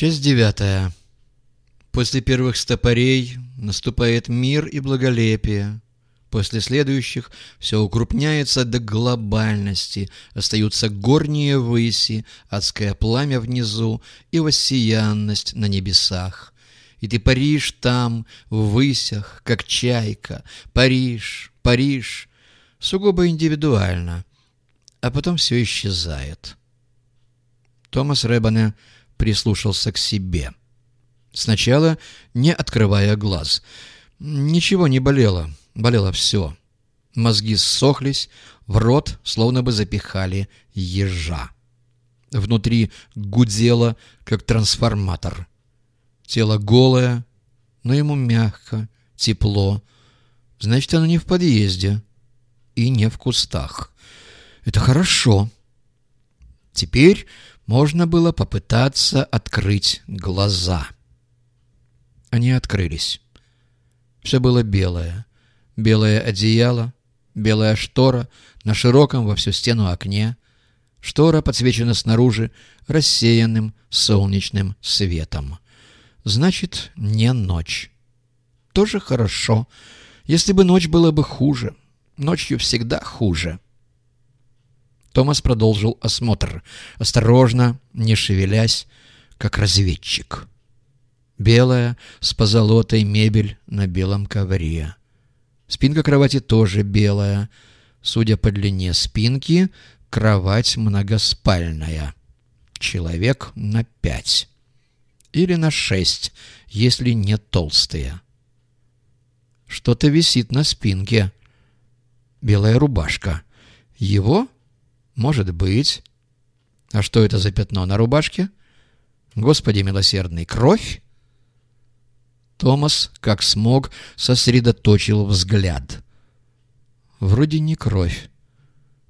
Часть девятая. После первых стопорей наступает мир и благолепие. После следующих все укрупняется до глобальности, остаются горние выси, адское пламя внизу и воссиянность на небесах. И ты паришь там, в высях, как чайка. Париж, Париж, сугубо индивидуально. А потом все исчезает. Томас Рэббоне прислушался к себе. Сначала не открывая глаз. Ничего не болело, болело все. Мозги ссохлись, в рот словно бы запихали ежа. Внутри гудело, как трансформатор. Тело голое, но ему мягко, тепло. Значит, оно не в подъезде и не в кустах. Это хорошо. Теперь можно было попытаться открыть глаза. Они открылись. Все было белое. Белое одеяло, белая штора на широком во всю стену окне. Штора подсвечена снаружи рассеянным солнечным светом. Значит, не ночь. Тоже хорошо. Если бы ночь было бы хуже. Ночью всегда хуже. Томас продолжил осмотр, осторожно, не шевелясь, как разведчик. Белая, с позолотой мебель на белом ковре. Спинка кровати тоже белая. Судя по длине спинки, кровать многоспальная. Человек на пять. Или на шесть, если не толстые. Что-то висит на спинке. Белая рубашка. Его может быть. А что это за пятно на рубашке? Господи милосердный, кровь? Томас, как смог, сосредоточил взгляд. Вроде не кровь.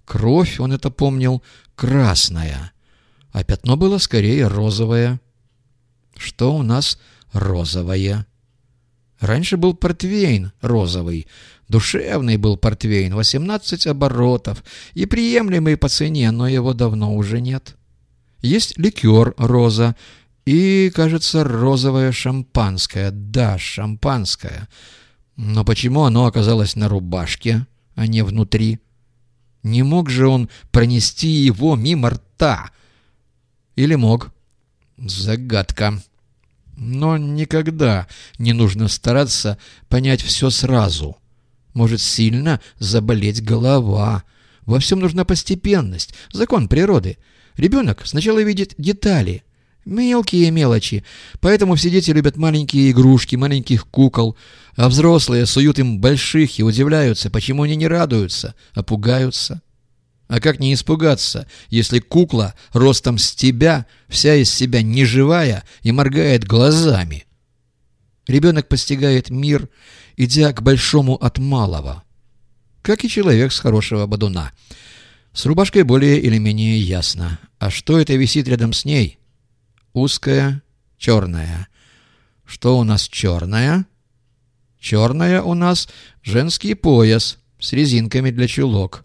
Кровь, он это помнил, красная, а пятно было скорее розовое. Что у нас розовое? Раньше был портвейн розовый, Душевный был портвейн, 18 оборотов, и приемлемый по цене, но его давно уже нет. Есть ликер роза и, кажется, розовое шампанское. Да, шампанское. Но почему оно оказалось на рубашке, а не внутри? Не мог же он пронести его мимо рта? Или мог? Загадка. Но никогда не нужно стараться понять все сразу. Может сильно заболеть голова. Во всем нужна постепенность, закон природы. Ребенок сначала видит детали, мелкие мелочи, поэтому все дети любят маленькие игрушки, маленьких кукол, а взрослые суют им больших и удивляются, почему они не радуются, а пугаются. А как не испугаться, если кукла ростом с тебя, вся из себя неживая и моргает глазами? Ребенок постигает мир идя к большому от малого, как и человек с хорошего бодуна. С рубашкой более или менее ясно. А что это висит рядом с ней? Узкая, черная. Что у нас черная? Черная у нас женский пояс с резинками для чулок.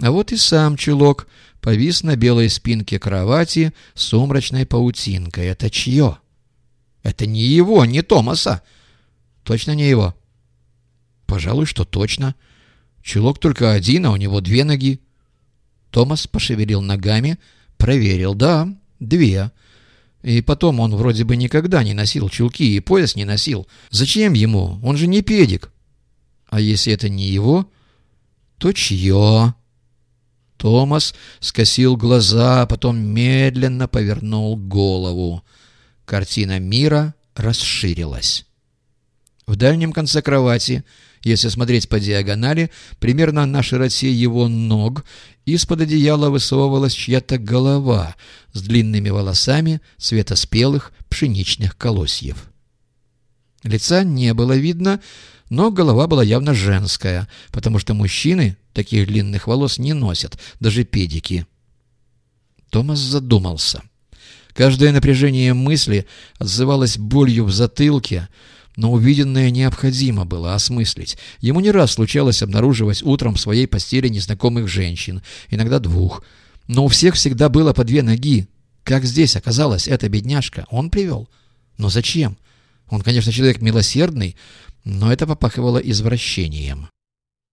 А вот и сам чулок повис на белой спинке кровати сумрачной паутинкой. Это чье? Это не его, не Томаса. Точно не его? Пожалуй, что точно. Чулок только один, а у него две ноги. Томас пошевелил ногами, проверил. Да, две. И потом он вроде бы никогда не носил чулки и пояс не носил. Зачем ему? Он же не педик. А если это не его, то чье? Томас скосил глаза, потом медленно повернул голову. Картина мира расширилась. В дальнем конце кровати, если смотреть по диагонали, примерно на широте его ног, из-под одеяла высовывалась чья-то голова с длинными волосами цвета спелых пшеничных колосьев. Лица не было видно, но голова была явно женская, потому что мужчины таких длинных волос не носят, даже педики. Томас задумался. Каждое напряжение мысли отзывалось болью в затылке, но увиденное необходимо было осмыслить. Ему не раз случалось обнаруживать утром в своей постели незнакомых женщин, иногда двух. Но у всех всегда было по две ноги. Как здесь оказалась эта бедняжка? Он привел? Но зачем? Он, конечно, человек милосердный, но это попахивало извращением.